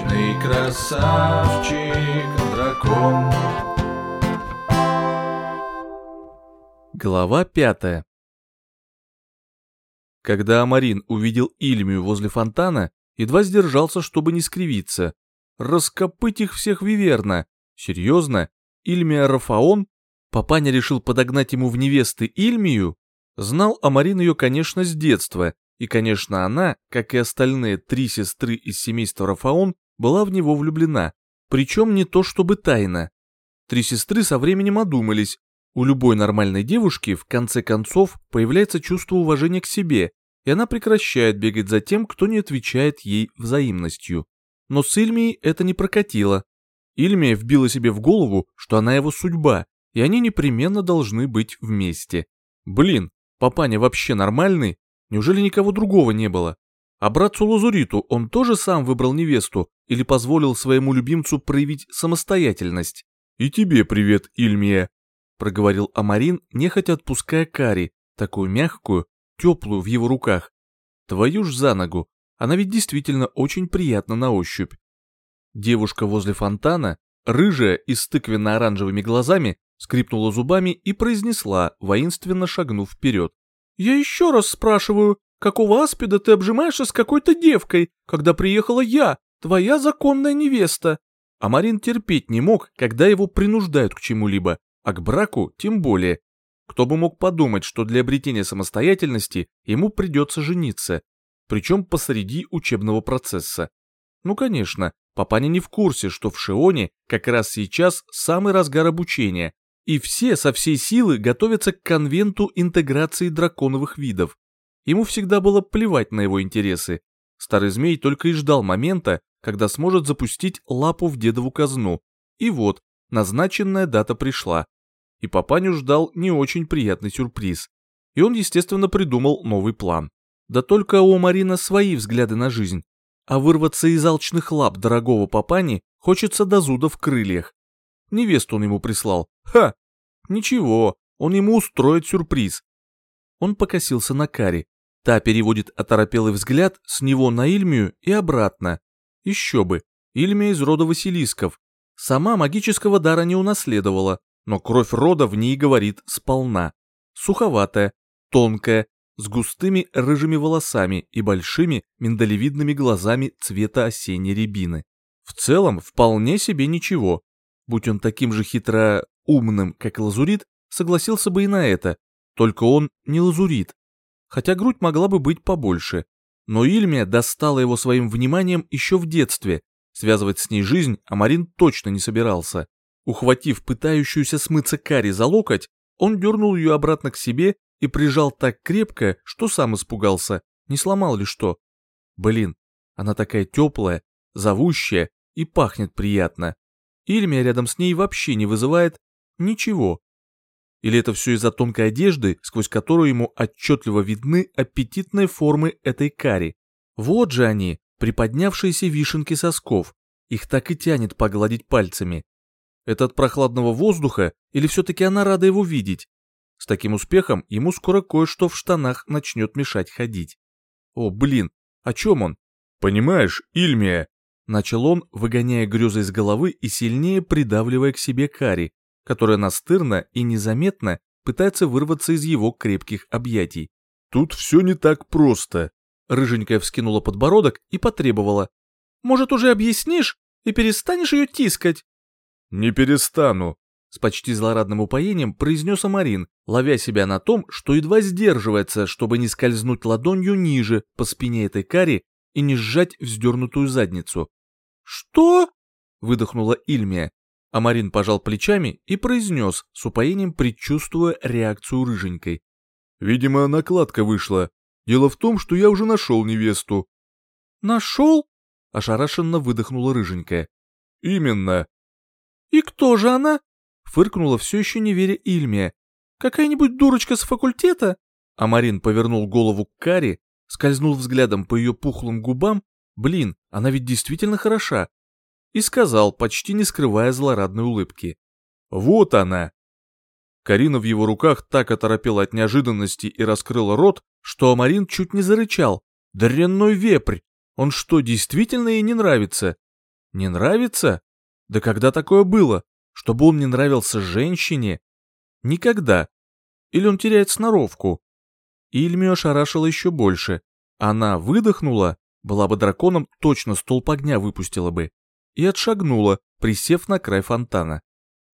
Вечный красавчик дракон. Глава пятая Когда Амарин увидел Ильмию возле фонтана, едва сдержался, чтобы не скривиться. Раскопыть их всех виверно. Серьезно? Ильмия Рафаон? Папаня решил подогнать ему в невесты Ильмию? Знал Амарин ее, конечно, с детства, и, конечно, она, как и остальные три сестры из семейства Рафаон, была в него влюблена, причем не то чтобы тайно. Три сестры со временем одумались, у любой нормальной девушки в конце концов появляется чувство уважения к себе, и она прекращает бегать за тем, кто не отвечает ей взаимностью. Но с Ильмией это не прокатило. Ильмия вбила себе в голову, что она его судьба, и они непременно должны быть вместе. Блин, папаня вообще нормальный? Неужели никого другого не было? А братцу Лазуриту он тоже сам выбрал невесту или позволил своему любимцу проявить самостоятельность? «И тебе привет, Ильмия», проговорил Амарин, нехотя отпуская Кари, такую мягкую, теплую в его руках. Твою ж за ногу, она ведь действительно очень приятна на ощупь. Девушка возле фонтана, рыжая и с тыквенно-оранжевыми глазами, скрипнула зубами и произнесла, воинственно шагнув вперед. «Я еще раз спрашиваю, какого аспида ты обжимаешься с какой-то девкой, когда приехала я, твоя законная невеста?» Амарин терпеть не мог, когда его принуждают к чему-либо, а к браку тем более. Кто бы мог подумать, что для обретения самостоятельности ему придется жениться, причем посреди учебного процесса. Ну конечно, папаня не в курсе, что в Шионе как раз сейчас самый разгар обучения, и все со всей силы готовятся к конвенту интеграции драконовых видов. Ему всегда было плевать на его интересы. Старый змей только и ждал момента, когда сможет запустить лапу в дедову казну. И вот, назначенная дата пришла. И папаню ждал не очень приятный сюрприз. И он, естественно, придумал новый план. Да только у Марина свои взгляды на жизнь. А вырваться из алчных лап дорогого папани хочется до зуда в крыльях. Невесту он ему прислал. Ха! Ничего, он ему устроит сюрприз. Он покосился на Кари. Та переводит оторопелый взгляд с него на Ильмию и обратно. Еще бы, Ильмия из рода Василисков, Сама магического дара не унаследовала, но кровь рода в ней говорит сполна. Суховатая, тонкая, с густыми рыжими волосами и большими миндалевидными глазами цвета осенней рябины. В целом, вполне себе ничего. Будь он таким же хитро умным, как лазурит, согласился бы и на это, только он не лазурит. Хотя грудь могла бы быть побольше. Но Ильмия достала его своим вниманием еще в детстве, Связывать с ней жизнь Амарин точно не собирался. Ухватив пытающуюся смыться Кари за локоть, он дернул ее обратно к себе и прижал так крепко, что сам испугался, не сломал ли что. Блин, она такая теплая, зовущая и пахнет приятно. Ильмия рядом с ней вообще не вызывает ничего. Или это все из-за тонкой одежды, сквозь которую ему отчетливо видны аппетитные формы этой кари. Вот же они, приподнявшиеся вишенки сосков, их так и тянет погладить пальцами. Это от прохладного воздуха или все-таки она рада его видеть? С таким успехом ему скоро кое-что в штанах начнет мешать ходить. О, блин, о чем он? Понимаешь, Ильмия, начал он, выгоняя грезы из головы и сильнее придавливая к себе Кари, которая настырно и незаметно пытается вырваться из его крепких объятий. Тут все не так просто. Рыженькая вскинула подбородок и потребовала. «Может, уже объяснишь и перестанешь ее тискать?» «Не перестану», — с почти злорадным упоением произнес Амарин, ловя себя на том, что едва сдерживается, чтобы не скользнуть ладонью ниже по спине этой кари и не сжать вздернутую задницу. «Что?» — выдохнула Ильмия. Амарин пожал плечами и произнес, с упоением предчувствуя реакцию рыженькой. «Видимо, накладка вышла. Дело в том, что я уже нашел невесту». «Нашел?» — ошарашенно выдохнула рыженькая. «Именно». «И кто же она?» — фыркнула все еще не веря Ильмия. «Какая-нибудь дурочка с факультета?» Амарин повернул голову к Каре, скользнул взглядом по ее пухлым губам, блин, она ведь действительно хороша, и сказал, почти не скрывая злорадной улыбки. «Вот она!» Карина в его руках так оторопела от неожиданности и раскрыла рот, что Амарин чуть не зарычал. «Дрянной вепрь! Он что, действительно ей не нравится?» Не нравится? Да когда такое было? Чтобы он не нравился женщине? Никогда. Или он теряет сноровку? Ильмию ошарашила еще больше. Она выдохнула, была бы драконом, точно столб огня выпустила бы, и отшагнула, присев на край фонтана.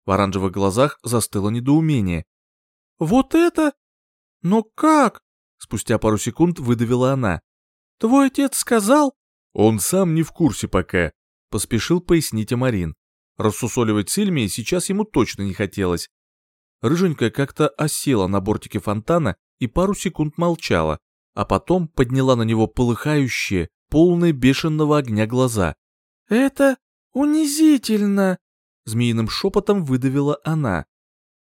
В оранжевых глазах застыло недоумение. «Вот это? Но как?» Спустя пару секунд выдавила она. «Твой отец сказал?» «Он сам не в курсе пока», — поспешил пояснить Амарин. Рассусоливать Сильмии сейчас ему точно не хотелось. Рыженькая как-то осела на бортике фонтана и пару секунд молчала, а потом подняла на него полыхающие, полные бешеного огня глаза. «Это унизительно!» — змеиным шепотом выдавила она.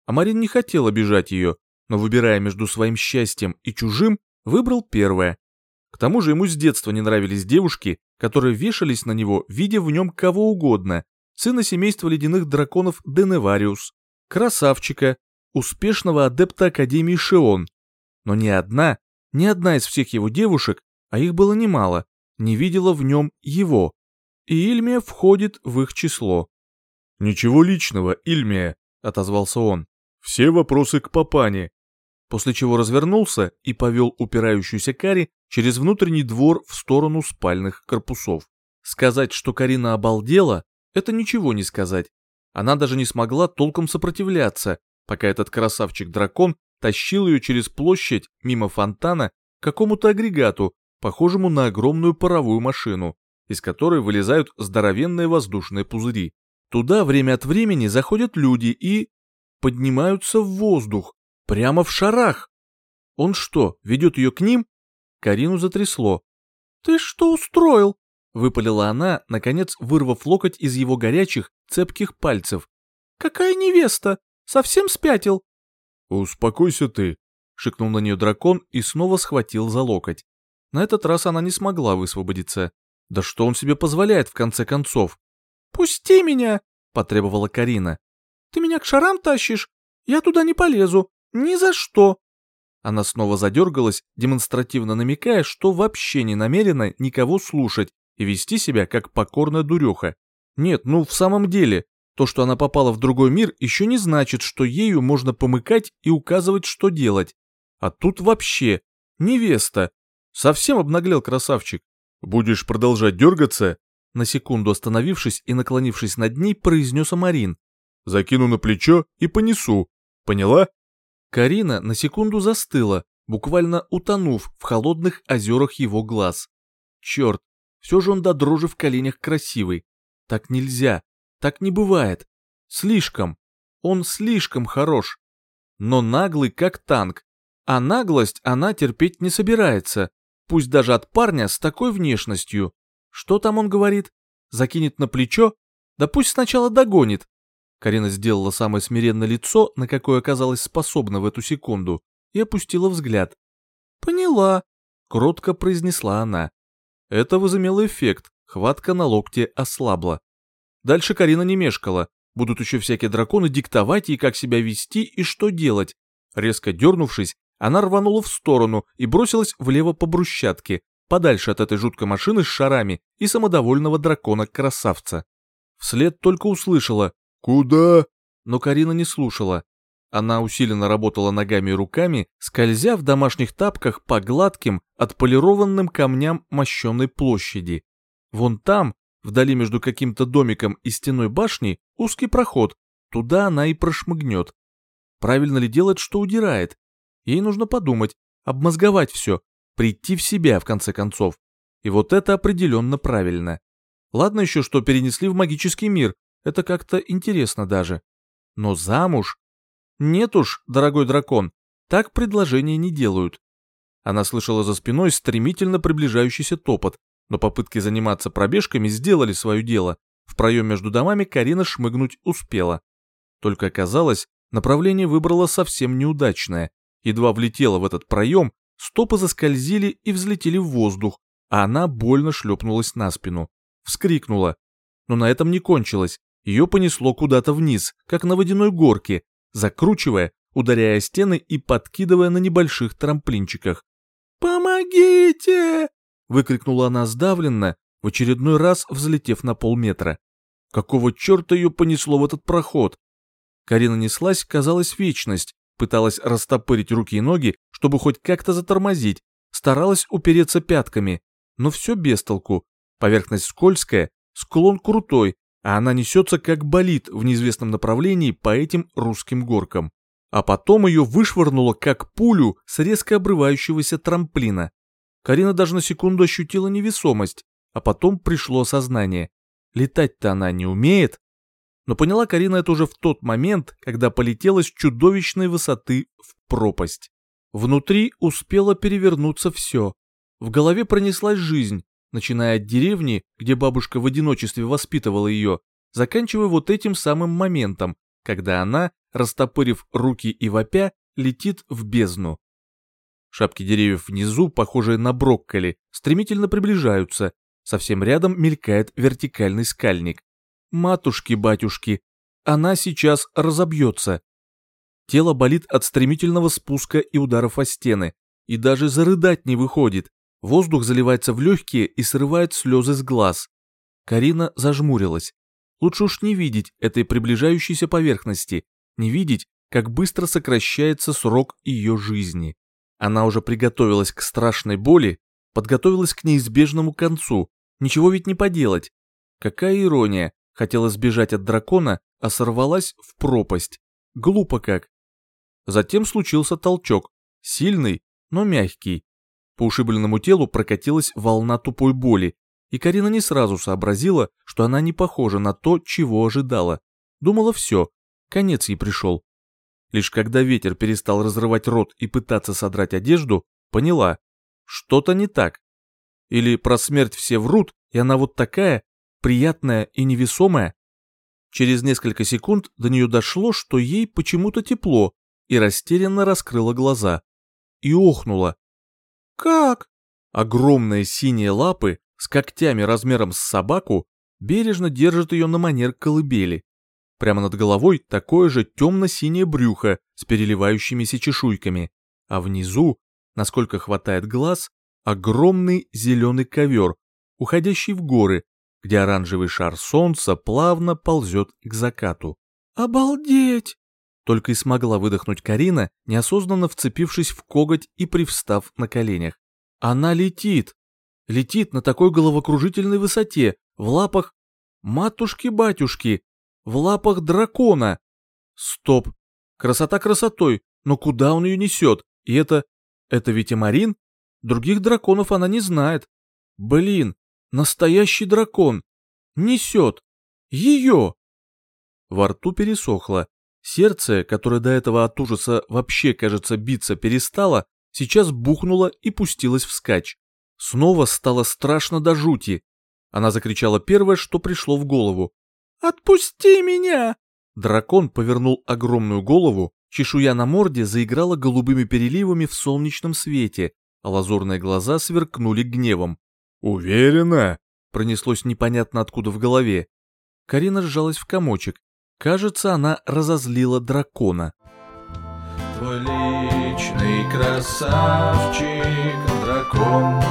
А Марин не хотел обижать ее, но, выбирая между своим счастьем и чужим, выбрал первое. К тому же ему с детства не нравились девушки, которые вешались на него, видя в нем кого угодно, сына семейства ледяных драконов Деневариус, красавчика, успешного адепта Академии Шеон. Но ни одна, ни одна из всех его девушек, а их было немало, не видела в нем его. И Ильмия входит в их число. «Ничего личного, Ильмия», — отозвался он. «Все вопросы к папане после чего развернулся и повел упирающуюся Кари через внутренний двор в сторону спальных корпусов. Сказать, что Карина обалдела, это ничего не сказать. Она даже не смогла толком сопротивляться, пока этот красавчик-дракон тащил ее через площадь мимо фонтана к какому-то агрегату, похожему на огромную паровую машину, из которой вылезают здоровенные воздушные пузыри. Туда время от времени заходят люди и... поднимаются в воздух, Прямо в шарах. Он что, ведет ее к ним? Карину затрясло. «Ты что устроил?» — выпалила она, наконец вырвав локоть из его горячих, цепких пальцев. «Какая невеста? Совсем спятил?» «Успокойся ты», — шикнул на нее дракон и снова схватил за локоть. На этот раз она не смогла высвободиться. Да что он себе позволяет в конце концов? «Пусти меня!» — потребовала Карина. «Ты меня к шарам тащишь? Я туда не полезу. Ни за что!» Она снова задергалась, демонстративно намекая, что вообще не намерена никого слушать и вести себя как покорная дуреха. Нет, ну в самом деле, то, что она попала в другой мир, еще не значит, что ею можно помыкать и указывать, что делать. А тут вообще невеста. Совсем обнаглел красавчик. «Будешь продолжать дергаться?» На секунду остановившись и наклонившись над ней, произнес Амарин. «Закину на плечо и понесу. Поняла?» Карина на секунду застыла, буквально утонув в холодных озерах его глаз. Черт, все же он до дрожи в коленях красивый. Так нельзя, так не бывает. Слишком. Он слишком хорош. Но наглый как танк. А наглость она терпеть не собирается, пусть даже от парня с такой внешностью. Что там он говорит? Закинет на плечо? Да пусть сначала догонит, Карина сделала самое смиренное лицо, на какое оказалась способна в эту секунду, и опустила взгляд. «Поняла», — кротко произнесла она. Это возымело эффект, хватка на локте ослабла. Дальше Карина не мешкала, будут еще всякие драконы диктовать ей, как себя вести и что делать. Резко дернувшись, она рванула в сторону и бросилась влево по брусчатке, подальше от этой жуткой машины с шарами и самодовольного дракона-красавца. Вслед только услышала «Куда?» Но Карина не слушала. Она усиленно работала ногами и руками, скользя в домашних тапках по гладким, отполированным камням мощенной площади. Вон там, вдали между каким-то домиком и стеной башни, узкий проход, туда она и прошмыгнет. Правильно ли делать, что удирает? Ей нужно подумать, обмозговать все, прийти в себя, в конце концов. И вот это определенно правильно. Ладно еще, что перенесли в магический мир, это как-то интересно даже. Но замуж? Нет уж, дорогой дракон, так предложения не делают. Она слышала за спиной стремительно приближающийся топот, но попытки заниматься пробежками сделали свое дело. В проем между домами Карина шмыгнуть успела. Только оказалось, направление выбрала совсем неудачное. Едва влетела в этот проем, стопы заскользили и взлетели в воздух, а она больно шлепнулась на спину. Вскрикнула. Но на этом не кончилось. Ее понесло куда-то вниз, как на водяной горке, закручивая, ударяя стены и подкидывая на небольших трамплинчиках. «Помогите!» — выкрикнула она сдавленно, в очередной раз взлетев на полметра. Какого черта ее понесло в этот проход? Карина неслась, казалось, вечность, пыталась растопырить руки и ноги, чтобы хоть как-то затормозить, старалась упереться пятками, но все без толку. Поверхность скользкая, склон крутой, а она несется как болид в неизвестном направлении по этим русским горкам. А потом ее вышвырнуло как пулю с резко обрывающегося трамплина. Карина даже на секунду ощутила невесомость, а потом пришло сознание. Летать-то она не умеет. Но поняла Карина это уже в тот момент, когда полетела с чудовищной высоты в пропасть. Внутри успело перевернуться все. В голове пронеслась жизнь, начиная от деревни, где бабушка в одиночестве воспитывала ее, заканчивая вот этим самым моментом, когда она, растопырив руки и вопя, летит в бездну. Шапки деревьев внизу, похожие на брокколи, стремительно приближаются. Совсем рядом мелькает вертикальный скальник. Матушки-батюшки, она сейчас разобьется. Тело болит от стремительного спуска и ударов о стены, и даже зарыдать не выходит. Воздух заливается в легкие и срывает слезы с глаз. Карина зажмурилась. Лучше уж не видеть этой приближающейся поверхности, не видеть, как быстро сокращается срок ее жизни. Она уже приготовилась к страшной боли, подготовилась к неизбежному концу, ничего ведь не поделать. Какая ирония, хотела сбежать от дракона, а сорвалась в пропасть. Глупо как. Затем случился толчок, сильный, но мягкий. По ушибленному телу прокатилась волна тупой боли, и Карина не сразу сообразила, что она не похожа на то, чего ожидала. Думала все, конец ей пришел. Лишь когда ветер перестал разрывать рот и пытаться содрать одежду, поняла, что-то не так. Или про смерть все врут, и она вот такая, приятная и невесомая. Через несколько секунд до нее дошло, что ей почему-то тепло, и растерянно раскрыла глаза. И охнула. «Как?» Огромные синие лапы с когтями размером с собаку бережно держат ее на манер колыбели. Прямо над головой такое же темно-синее брюхо с переливающимися чешуйками, а внизу, насколько хватает глаз, огромный зеленый ковер, уходящий в горы, где оранжевый шар солнца плавно ползет к закату. «Обалдеть!» Только и смогла выдохнуть Карина, неосознанно вцепившись в коготь и привстав на коленях. Она летит! Летит на такой головокружительной высоте, в лапах... Матушки-батюшки! в лапах дракона. Стоп. Красота красотой, но куда он ее несет? И это... это ведь Амарин? Других драконов она не знает. Блин, настоящий дракон. Несет. Ее. Во рту пересохло. Сердце, которое до этого от ужаса вообще, кажется, биться перестало, сейчас бухнуло и пустилось вскачь. Снова стало страшно до жути. Она закричала первое, что пришло в голову. «Отпусти меня!» Дракон повернул огромную голову, чешуя на морде заиграла голубыми переливами в солнечном свете, а лазурные глаза сверкнули гневом. «Уверена?» Пронеслось непонятно откуда в голове. Карина сжалась в комочек. Кажется, она разозлила дракона. Твой личный красавчик, дракон,